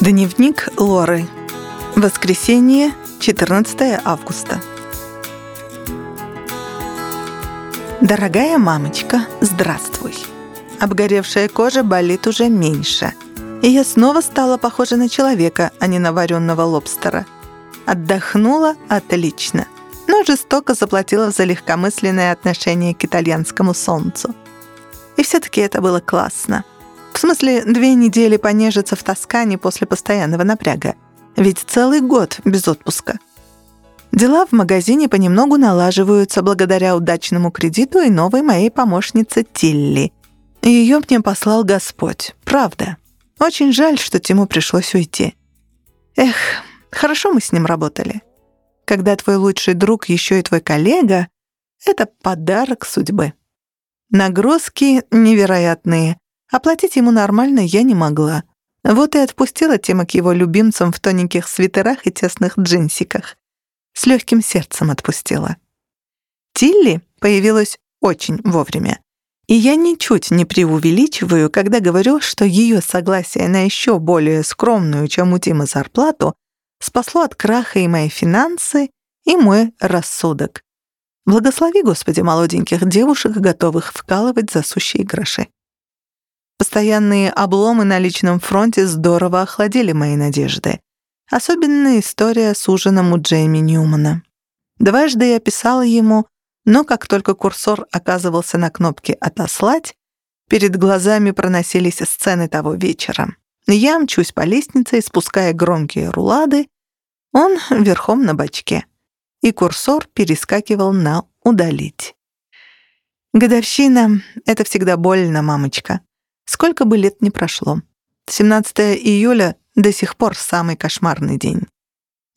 Дневник Лоры. Воскресенье, 14 августа. Дорогая мамочка, здравствуй. Обгоревшая кожа болит уже меньше. И я снова стала похожа на человека, а не на вареного лобстера. Отдохнула отлично, но жестоко заплатила за легкомысленное отношение к итальянскому солнцу. И все-таки это было классно. В смысле, две недели понежиться в Тоскане после постоянного напряга. Ведь целый год без отпуска. Дела в магазине понемногу налаживаются благодаря удачному кредиту и новой моей помощнице Тилли. Ее мне послал Господь. Правда. Очень жаль, что Тиму пришлось уйти. Эх, хорошо мы с ним работали. Когда твой лучший друг еще и твой коллега, это подарок судьбы. Нагрузки невероятные. Оплатить ему нормально я не могла. Вот и отпустила Тима к его любимцам в тоненьких свитерах и тесных джинсиках. С легким сердцем отпустила. Тилли появилась очень вовремя. И я ничуть не преувеличиваю, когда говорю, что ее согласие на еще более скромную, чем у Тима, зарплату спасло от краха и мои финансы, и мой рассудок. Благослови, Господи, молоденьких девушек, готовых вкалывать за сущие гроши. Постоянные обломы на личном фронте здорово охладили мои надежды. Особенно история с ужином у Джейми Ньюмана. Дважды я писала ему, но как только курсор оказывался на кнопке «Отослать», перед глазами проносились сцены того вечера. Я мчусь по лестнице, испуская громкие рулады, он верхом на бочке. И курсор перескакивал на «Удалить». Годовщина — это всегда больно, мамочка. Сколько бы лет ни прошло. 17 июля до сих пор самый кошмарный день.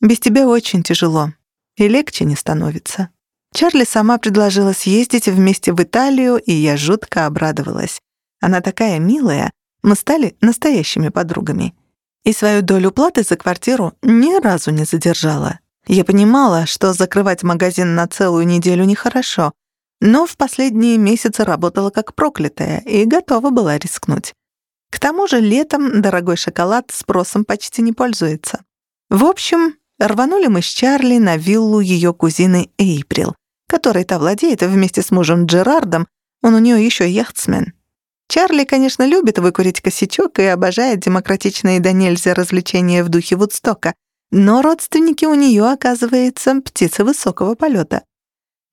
Без тебя очень тяжело. И легче не становится. Чарли сама предложила съездить вместе в Италию, и я жутко обрадовалась. Она такая милая, мы стали настоящими подругами. И свою долю платы за квартиру ни разу не задержала. Я понимала, что закрывать магазин на целую неделю нехорошо, но в последние месяцы работала как проклятая и готова была рискнуть. К тому же летом дорогой шоколад спросом почти не пользуется. В общем, рванули мы с Чарли на виллу ее кузины Эйприл, которой та владеет вместе с мужем Джерардом, он у нее еще яхтсмен. Чарли, конечно, любит выкурить косячок и обожает демократичные до нельзя развлечения в духе Вудстока, но родственники у нее, оказывается, птицы высокого полета.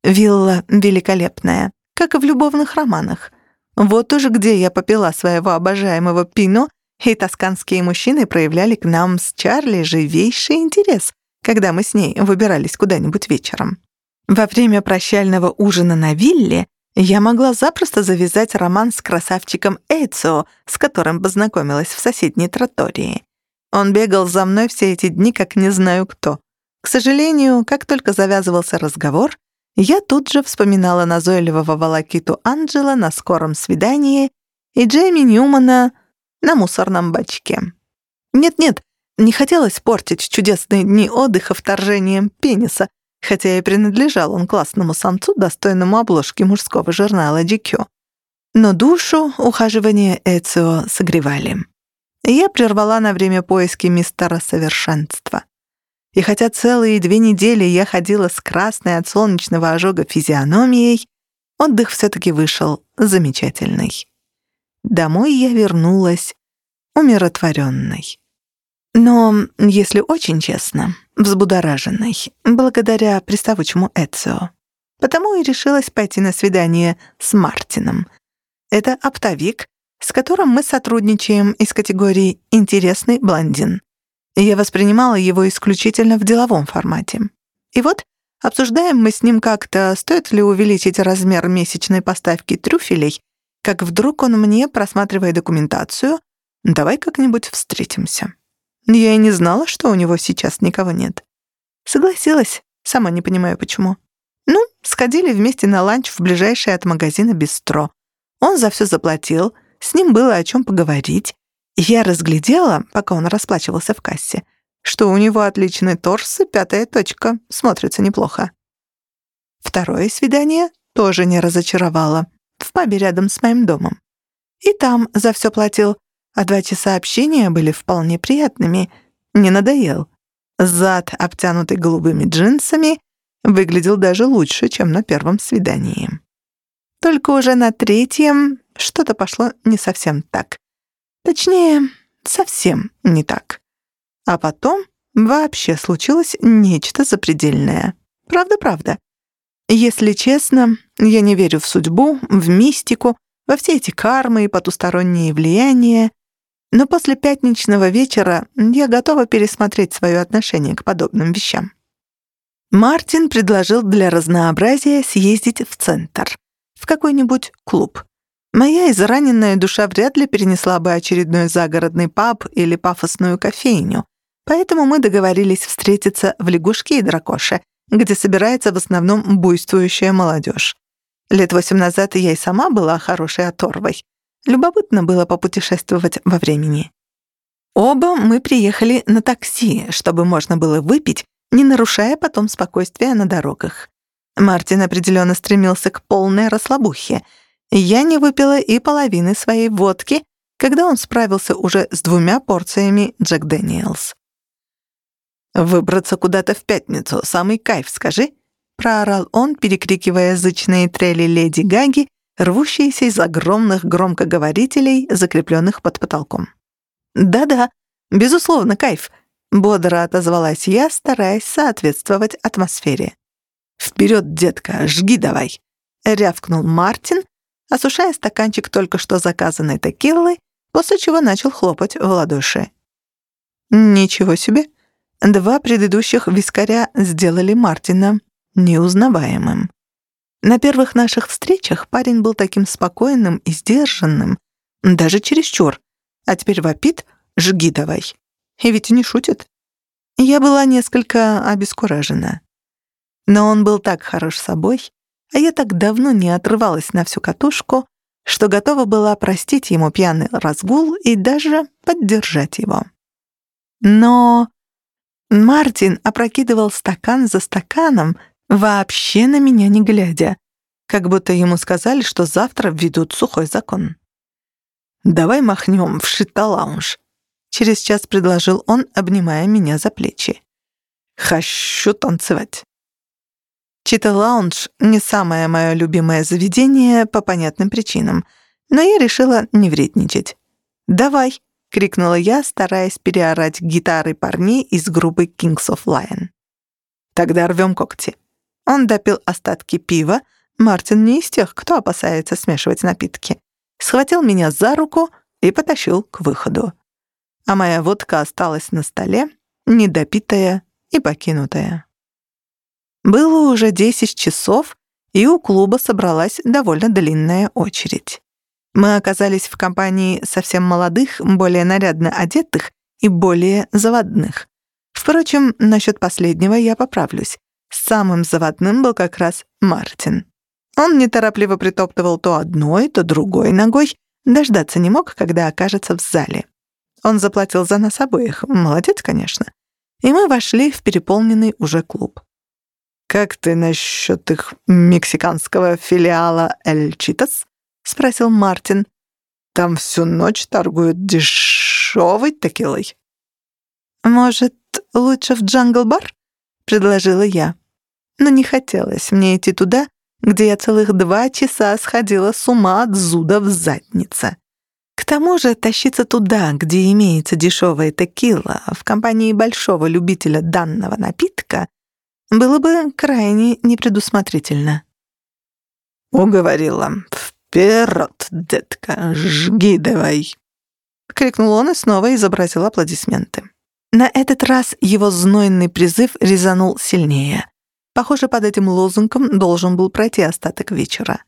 Вилла великолепная, как и в любовных романах. Вот уж где я попила своего обожаемого пино, и тосканские мужчины проявляли к нам с Чарли живейший интерес, когда мы с ней выбирались куда-нибудь вечером. Во время прощального ужина на вилле я могла запросто завязать роман с красавчиком Эйцио, с которым познакомилась в соседней тротории. Он бегал за мной все эти дни, как не знаю кто. К сожалению, как только завязывался разговор, я тут же вспоминала назойливого волокиту Анджела на скором свидании и Джейми Ньюмана на мусорном бачке. Нет-нет, не хотелось портить чудесные дни отдыха вторжением пениса, хотя и принадлежал он классному самцу, достойному обложки мужского журнала GQ. Но душу ухаживания Эцио согревали. Я прервала на время поиски мистера совершенства. И хотя целые две недели я ходила с красной от солнечного ожога физиономией, отдых все-таки вышел замечательный. Домой я вернулась умиротворенной. Но, если очень честно, взбудораженной, благодаря приставучему Эцио. Потому и решилась пойти на свидание с Мартином. Это оптовик, с которым мы сотрудничаем из категории «интересный блондин». Я воспринимала его исключительно в деловом формате. И вот обсуждаем мы с ним как-то, стоит ли увеличить размер месячной поставки трюфелей, как вдруг он мне, просматривая документацию, «Давай как-нибудь встретимся». Я и не знала, что у него сейчас никого нет. Согласилась, сама не понимаю почему. Ну, сходили вместе на ланч в ближайшее от магазина бистро. Он за все заплатил, с ним было о чем поговорить. Я разглядела, пока он расплачивался в кассе, что у него отличный торс и пятая точка, смотрится неплохо. Второе свидание тоже не разочаровало, в пабе рядом с моим домом. И там за все платил, а два часа общения были вполне приятными. Не надоел. Зад, обтянутый голубыми джинсами, выглядел даже лучше, чем на первом свидании. Только уже на третьем что-то пошло не совсем так. Точнее, совсем не так. А потом вообще случилось нечто запредельное. Правда-правда. Если честно, я не верю в судьбу, в мистику, во все эти кармы и потусторонние влияния, но после пятничного вечера я готова пересмотреть свое отношение к подобным вещам. Мартин предложил для разнообразия съездить в центр, в какой-нибудь клуб. Моя израненная душа вряд ли перенесла бы очередной загородный паб или пафосную кофейню, поэтому мы договорились встретиться в «Лягушке и дракоше», где собирается в основном буйствующая молодежь. Лет восемь назад я и сама была хорошей оторвой. Любопытно было попутешествовать во времени. Оба мы приехали на такси, чтобы можно было выпить, не нарушая потом спокойствия на дорогах. Мартин определенно стремился к полной расслабухе. Я не выпила и половины своей водки, когда он справился уже с двумя порциями Джек Дэниелс. «Выбраться куда-то в пятницу — самый кайф, скажи», — проорал он, перекрикивая язычные трели леди Гаги рвущиеся из огромных громкоговорителей, закрепленных под потолком. «Да-да, безусловно, кайф», — бодро отозвалась я, стараясь соответствовать атмосфере. «Вперед, детка, жги давай!» — рявкнул Мартин, осушая стаканчик только что заказанной текилы, после чего начал хлопать в ладоши. «Ничего себе!» Два предыдущих вискаря сделали Мартина неузнаваемым. На первых наших встречах парень был таким спокойным и сдержанным, даже чересчур, а теперь вопит «жги давай». И ведь не шутит. Я была несколько обескуражена. Но он был так хорош собой, а я так давно не отрывалась на всю катушку, что готова была простить ему пьяный разгул и даже поддержать его. Но Мартин опрокидывал стакан за стаканом, вообще на меня не глядя, как будто ему сказали, что завтра введут сухой закон. «Давай махнем в шита-лаунж», — через час предложил он, обнимая меня за плечи. «Хочу танцевать». Чита-лаунж — не самое мое любимое заведение по понятным причинам, но я решила не вредничать. «Давай», — крикнула я, стараясь переорать гитары парней из группы Kings of Lion. «Тогда рвем когти». Он допил остатки пива. Мартин не из тех, кто опасается смешивать напитки. Схватил меня за руку и потащил к выходу. А моя водка осталась на столе, недопитая и покинутая. Было уже 10 часов, и у клуба собралась довольно длинная очередь. Мы оказались в компании совсем молодых, более нарядно одетых и более заводных. Впрочем, насчет последнего я поправлюсь. Самым заводным был как раз Мартин. Он неторопливо притоптывал то одной, то другой ногой, дождаться не мог, когда окажется в зале. Он заплатил за нас обоих, молодец, конечно. И мы вошли в переполненный уже клуб. «Как ты насчет их мексиканского филиала «Эль Читас»?» — спросил Мартин. «Там всю ночь торгуют дешевой текилой». «Может, лучше в джангл-бар?» — предложила я но не хотелось мне идти туда, где я целых два часа сходила с ума от зуда в заднице. К тому же тащиться туда, где имеется дешевая текила, в компании большого любителя данного напитка, было бы крайне непредусмотрительно. «Уговорила. Вперед, детка, жги давай!» — крикнул он и снова изобразил аплодисменты. На этот раз его знойный призыв резанул сильнее. Похоже, под этим лозунгом должен был пройти остаток вечера.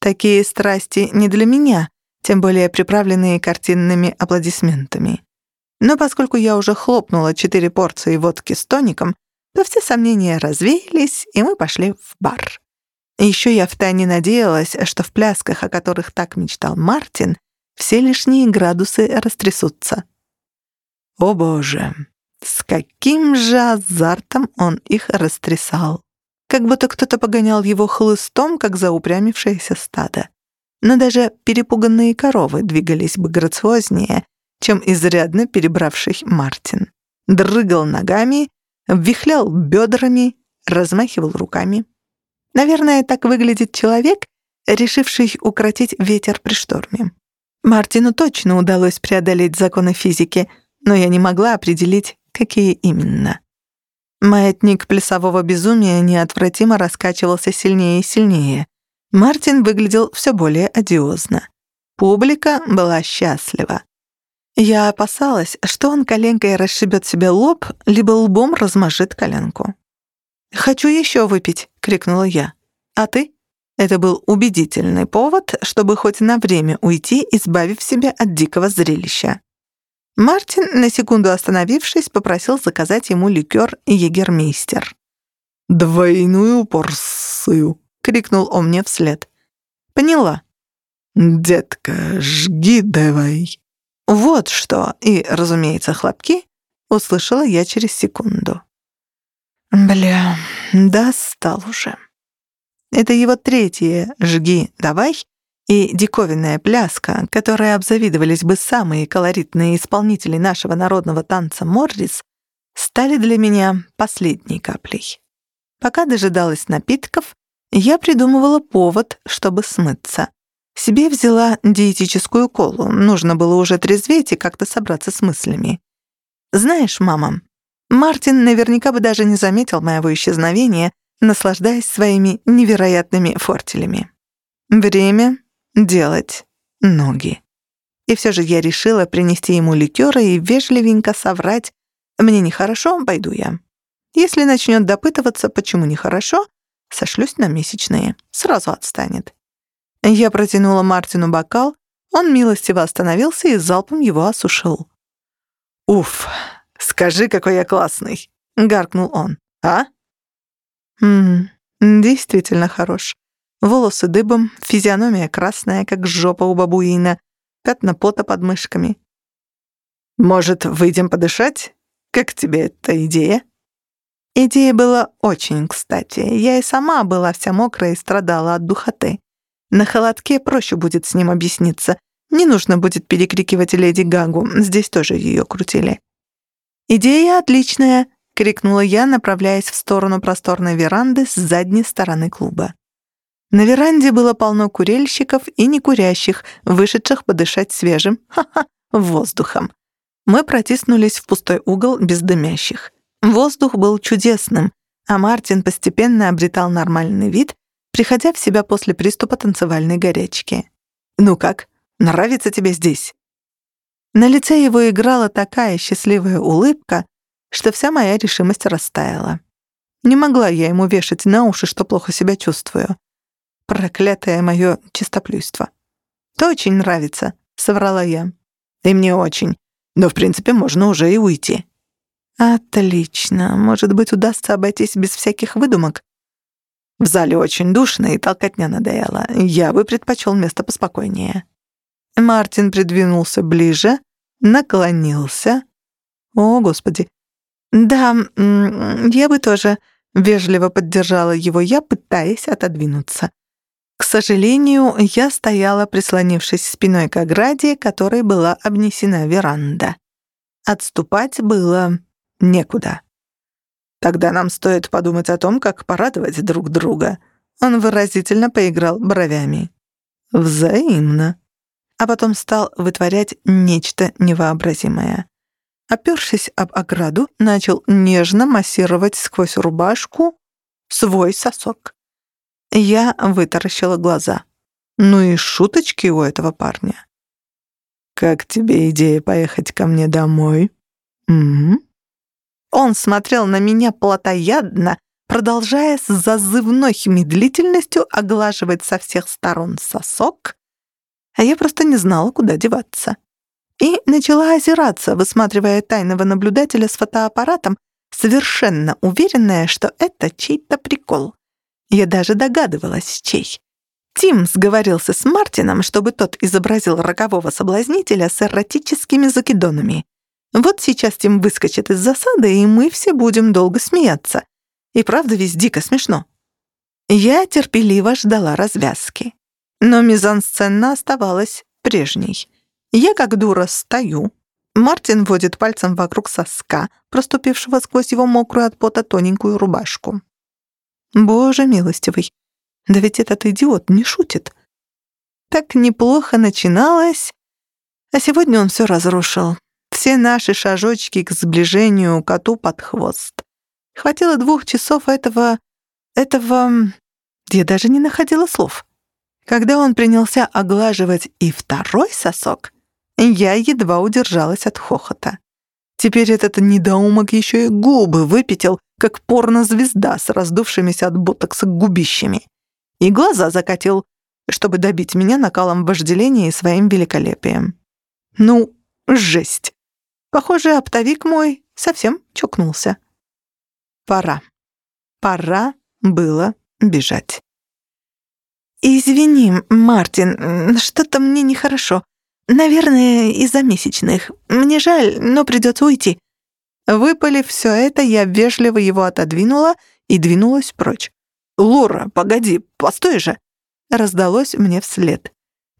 Такие страсти не для меня, тем более приправленные картинными аплодисментами. Но поскольку я уже хлопнула четыре порции водки с тоником, то все сомнения развеялись, и мы пошли в бар. Еще я втайне надеялась, что в плясках, о которых так мечтал Мартин, все лишние градусы растрясутся. О боже, с каким же азартом он их растрясал. Как будто кто-то погонял его хлыстом, как заупрямившееся стадо. Но даже перепуганные коровы двигались бы грациознее, чем изрядно перебравший Мартин. Дрыгал ногами, вихлял бедрами, размахивал руками. Наверное, так выглядит человек, решивший укротить ветер при шторме. Мартину точно удалось преодолеть законы физики, но я не могла определить, какие именно. Маятник плясового безумия неотвратимо раскачивался сильнее и сильнее. Мартин выглядел все более одиозно. Публика была счастлива. Я опасалась, что он коленкой расшибет себе лоб, либо лбом размажет коленку. «Хочу еще выпить!» — крикнула я. «А ты?» Это был убедительный повод, чтобы хоть на время уйти, избавив себя от дикого зрелища. Мартин, на секунду остановившись, попросил заказать ему ликер «Егермейстер». «Двойную порцию!» — крикнул он мне вслед. «Поняла». «Детка, жги давай». «Вот что!» и, разумеется, хлопки услышала я через секунду. Бля, достал уже. Это его третье «Жги, давай» и диковинная пляска, которой обзавидовались бы самые колоритные исполнители нашего народного танца Моррис, стали для меня последней каплей. Пока дожидалась напитков, я придумывала повод, чтобы смыться. Себе взяла диетическую колу, нужно было уже трезветь и как-то собраться с мыслями. «Знаешь, мама, Мартин наверняка бы даже не заметил моего исчезновения, наслаждаясь своими невероятными фортелями. Время делать ноги. И все же я решила принести ему ликера и вежливенько соврать «Мне нехорошо, пойду я». Если начнет допытываться, почему нехорошо, сошлюсь на месячные, сразу отстанет. Я протянула Мартину бокал, он милостиво остановился и залпом его осушил. «Уф, скажи, какой я классный!» — гаркнул он. «А?» Ммм, действительно хорош. Волосы дыбом, физиономия красная, как жопа у бабуина, пятна пота под мышками. «Может, выйдем подышать? Как тебе эта идея?» Идея была очень кстати. Я и сама была вся мокрая и страдала от духоты. На холодке проще будет с ним объясниться. Не нужно будет перекрикивать леди Гагу, здесь тоже ее крутили. «Идея отличная», — крикнула я, направляясь в сторону просторной веранды с задней стороны клуба. На веранде было полно курильщиков и некурящих, вышедших подышать свежим, ха-ха, воздухом. Мы протиснулись в пустой угол без дымящих. Воздух был чудесным, а Мартин постепенно обретал нормальный вид, приходя в себя после приступа танцевальной горячки. «Ну как, нравится тебе здесь?» На лице его играла такая счастливая улыбка, что вся моя решимость растаяла. Не могла я ему вешать на уши, что плохо себя чувствую. Проклятое мое чистоплюйство. «То очень нравится», — соврала я. «И мне очень. Но, в принципе, можно уже и уйти». «Отлично. Может быть, удастся обойтись без всяких выдумок?» В зале очень душно, и толкотня надоела. Я бы предпочел место поспокойнее. Мартин придвинулся ближе, наклонился. О, Господи, «Да, я бы тоже», — вежливо поддержала его я, пытаясь отодвинуться. К сожалению, я стояла, прислонившись спиной к ограде, которой была обнесена веранда. Отступать было некуда. «Тогда нам стоит подумать о том, как порадовать друг друга». Он выразительно поиграл бровями. «Взаимно». А потом стал вытворять нечто невообразимое. Опёршись об ограду, начал нежно массировать сквозь рубашку свой сосок. Я вытаращила глаза. Ну и шуточки у этого парня. «Как тебе идея поехать ко мне домой?» «Угу». Он смотрел на меня плотоядно, продолжая с зазывной медлительностью оглаживать со всех сторон сосок, а я просто не знала, куда деваться и начала озираться, высматривая тайного наблюдателя с фотоаппаратом, совершенно уверенная, что это чей-то прикол. Я даже догадывалась, чей. Тим сговорился с Мартином, чтобы тот изобразил рокового соблазнителя с эротическими закидонами. Вот сейчас Тим выскочит из засады, и мы все будем долго смеяться. И правда ведь дико смешно. Я терпеливо ждала развязки. Но мизансцена оставалась прежней. Я как дура стою, Мартин водит пальцем вокруг соска, проступившего сквозь его мокрую от пота тоненькую рубашку. Боже милостивый, да ведь этот идиот не шутит. Так неплохо начиналось, а сегодня он все разрушил. Все наши шажочки к сближению коту под хвост. Хватило двух часов этого... этого... Я даже не находила слов. Когда он принялся оглаживать и второй сосок, я едва удержалась от хохота. Теперь этот недоумок еще и губы выпятил, как порнозвезда с раздувшимися от ботокса губищами. И глаза закатил, чтобы добить меня накалом вожделения и своим великолепием. Ну, жесть. Похоже, оптовик мой совсем чокнулся. Пора. Пора было бежать. «Извини, Мартин, что-то мне нехорошо. Наверное, из-за месячных. Мне жаль, но придется уйти». Выпалив все это, я вежливо его отодвинула и двинулась прочь. «Лора, погоди, постой же!» Раздалось мне вслед.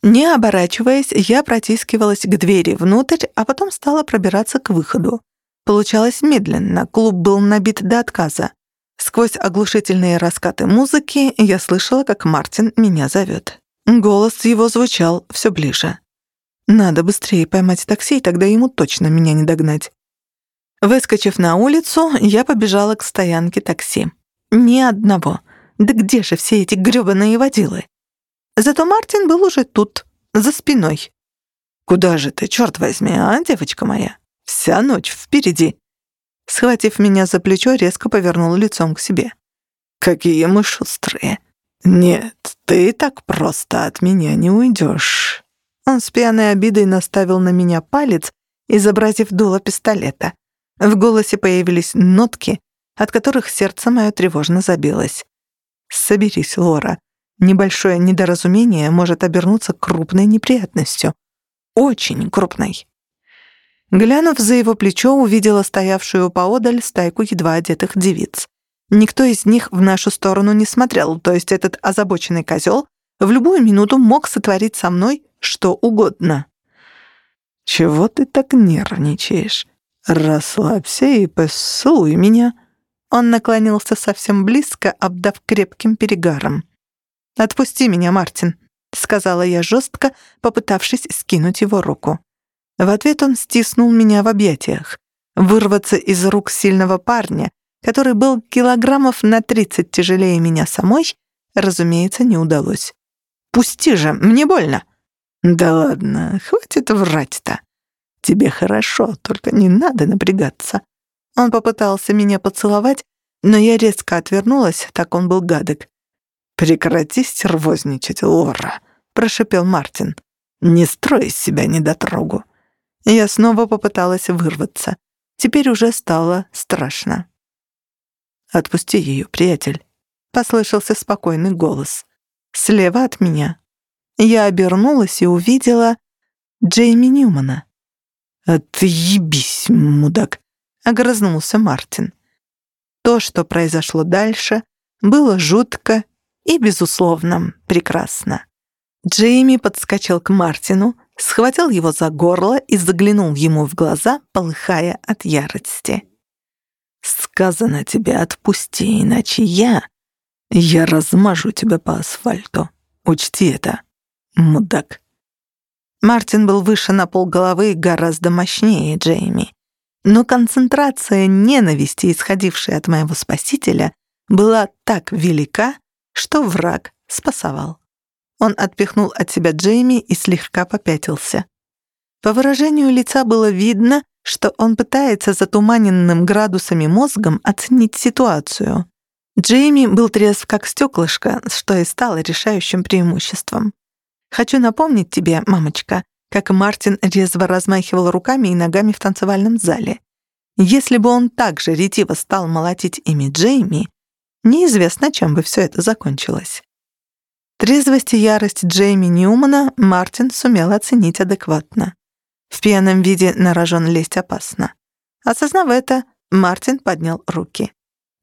Не оборачиваясь, я протискивалась к двери внутрь, а потом стала пробираться к выходу. Получалось медленно, клуб был набит до отказа. Сквозь оглушительные раскаты музыки я слышала, как Мартин меня зовет. Голос его звучал все ближе. Надо быстрее поймать такси, тогда ему точно меня не догнать. Выскочив на улицу, я побежала к стоянке такси. Ни одного. Да где же все эти грёбаные водилы? Зато Мартин был уже тут, за спиной. «Куда же ты, черт возьми, а, девочка моя? Вся ночь впереди!» Схватив меня за плечо, резко повернул лицом к себе. «Какие мы шустрые! Нет, ты так просто от меня не уйдешь!» Он с пьяной обидой наставил на меня палец, изобразив дуло пистолета. В голосе появились нотки, от которых сердце мое тревожно забилось. «Соберись, Лора. Небольшое недоразумение может обернуться крупной неприятностью. Очень крупной». Глянув за его плечо, увидела стоявшую поодаль стайку едва одетых девиц. Никто из них в нашу сторону не смотрел, то есть этот озабоченный козел в любую минуту мог сотворить со мной что угодно. «Чего ты так нервничаешь? Расслабься и поцелуй меня». Он наклонился совсем близко, обдав крепким перегаром. «Отпусти меня, Мартин», — сказала я жестко, попытавшись скинуть его руку. В ответ он стиснул меня в объятиях. Вырваться из рук сильного парня, который был килограммов на тридцать тяжелее меня самой, разумеется, не удалось. «Пусти же, мне больно!» «Да ладно, хватит врать-то. Тебе хорошо, только не надо напрягаться». Он попытался меня поцеловать, но я резко отвернулась, так он был гадок. «Прекрати стервозничать, Лора», — прошепел Мартин. «Не строй из себя недотрогу». Я снова попыталась вырваться. Теперь уже стало страшно. «Отпусти ее, приятель», — послышался спокойный голос. Слева от меня я обернулась и увидела Джейми Ньюмана. «Отъебись, мудак!» — огрызнулся Мартин. То, что произошло дальше, было жутко и, безусловно, прекрасно. Джейми подскочил к Мартину, схватил его за горло и заглянул ему в глаза, полыхая от ярости. «Сказано тебе отпусти, иначе я... Я размажу тебя по асфальту. Учти это» мудак. Мартин был выше на полголовы и гораздо мощнее Джейми. Но концентрация ненависти, исходившей от моего спасителя, была так велика, что враг спасовал. Он отпихнул от себя Джейми и слегка попятился. По выражению лица было видно, что он пытается затуманенным градусами мозгом оценить ситуацию. Джейми был трезв как стеклышко, что и стало решающим преимуществом. Хочу напомнить тебе, мамочка, как Мартин резво размахивал руками и ногами в танцевальном зале. Если бы он так же ретиво стал молотить ими Джейми, неизвестно, чем бы все это закончилось. Трезвость и ярость Джейми Ньюмана Мартин сумел оценить адекватно. В пьяном виде на рожон лезть опасно. Осознав это, Мартин поднял руки.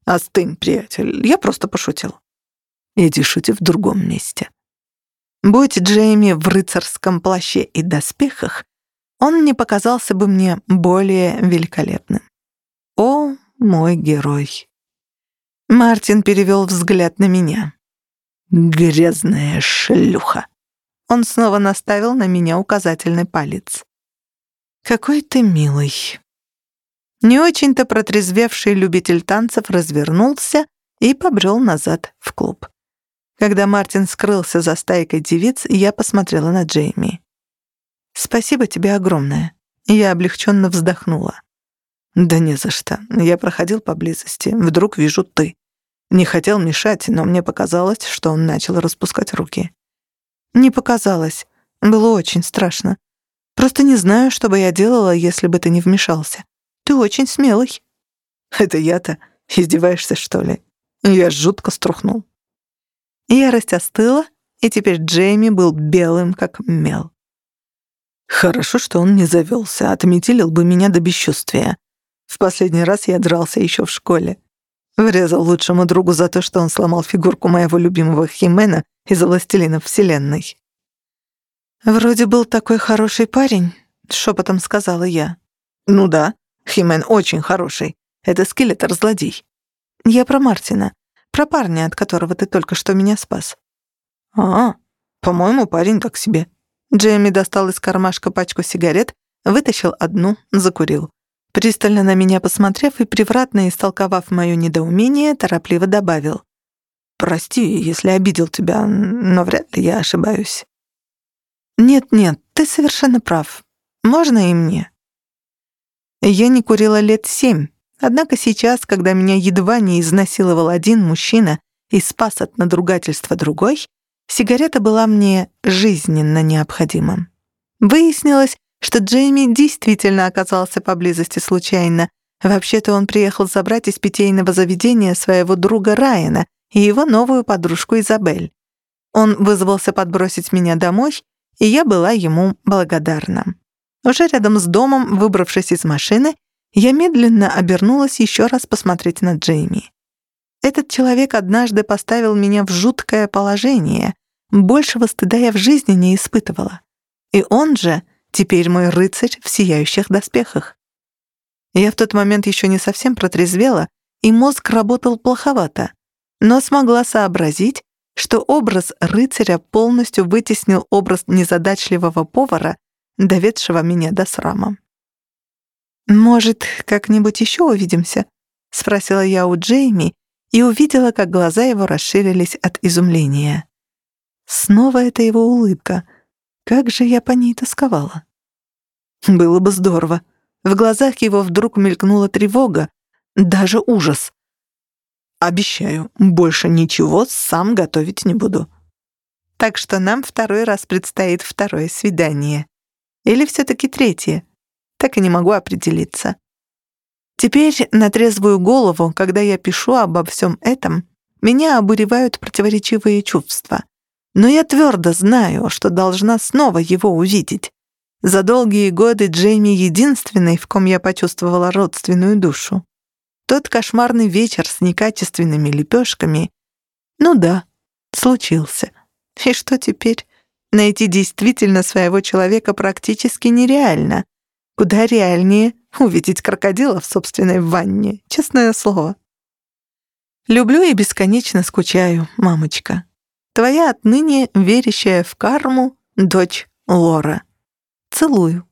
«Остынь, приятель, я просто пошутил». «Иди шути в другом месте». Будь Джейми в рыцарском плаще и доспехах, он не показался бы мне более великолепным. О, мой герой! Мартин перевел взгляд на меня. «Грязная шлюха!» Он снова наставил на меня указательный палец. «Какой ты милый!» Не очень-то протрезвевший любитель танцев развернулся и побрел назад в клуб. Когда Мартин скрылся за стайкой девиц, я посмотрела на Джейми. «Спасибо тебе огромное». Я облегченно вздохнула. «Да не за что. Я проходил поблизости. Вдруг вижу ты. Не хотел мешать, но мне показалось, что он начал распускать руки». «Не показалось. Было очень страшно. Просто не знаю, что бы я делала, если бы ты не вмешался. Ты очень смелый». «Это я-то? Издеваешься, что ли?» Я жутко струхнул. Ярость остыла, и теперь Джейми был белым, как мел. Хорошо, что он не завелся, отметилил бы меня до бесчувствия. В последний раз я дрался еще в школе. Врезал лучшему другу за то, что он сломал фигурку моего любимого Химена из «Властелинов Вселенной». «Вроде был такой хороший парень», — шепотом сказала я. «Ну да, Химен очень хороший. Это скелетор-злодей». «Я про Мартина. Про парня, от которого ты только что меня спас». «А, по-моему, парень так себе». Джейми достал из кармашка пачку сигарет, вытащил одну, закурил. Пристально на меня посмотрев и превратно истолковав мое недоумение, торопливо добавил. «Прости, если обидел тебя, но вряд ли я ошибаюсь». «Нет-нет, ты совершенно прав. Можно и мне». Я не курила лет семь, Однако сейчас, когда меня едва не изнасиловал один мужчина и спас от надругательства другой, сигарета была мне жизненно необходима. Выяснилось, что Джейми действительно оказался поблизости случайно. Вообще-то он приехал забрать из питейного заведения своего друга Райана и его новую подружку Изабель. Он вызвался подбросить меня домой, и я была ему благодарна. Уже рядом с домом, выбравшись из машины, я медленно обернулась еще раз посмотреть на Джейми. Этот человек однажды поставил меня в жуткое положение. Большего стыда я в жизни не испытывала. И он же теперь мой рыцарь в сияющих доспехах. Я в тот момент еще не совсем протрезвела, и мозг работал плоховато, но смогла сообразить, что образ рыцаря полностью вытеснил образ незадачливого повара, доведшего меня до срама. «Может, как-нибудь еще увидимся?» — спросила я у Джейми и увидела, как глаза его расширились от изумления. Снова эта его улыбка. Как же я по ней тосковала. Было бы здорово. В глазах его вдруг мелькнула тревога, даже ужас. «Обещаю, больше ничего сам готовить не буду». Так что нам второй раз предстоит второе свидание. Или все-таки третье так и не могу определиться. Теперь на трезвую голову, когда я пишу обо всем этом, меня обуревают противоречивые чувства. Но я твердо знаю, что должна снова его увидеть. За долгие годы Джейми единственный, в ком я почувствовала родственную душу. Тот кошмарный вечер с некачественными лепешками, ну да, случился. И что теперь? Найти действительно своего человека практически нереально — Куда реальнее увидеть крокодила в собственной ванне, честное слово. Люблю и бесконечно скучаю, мамочка. Твоя отныне верящая в карму дочь Лора. Целую.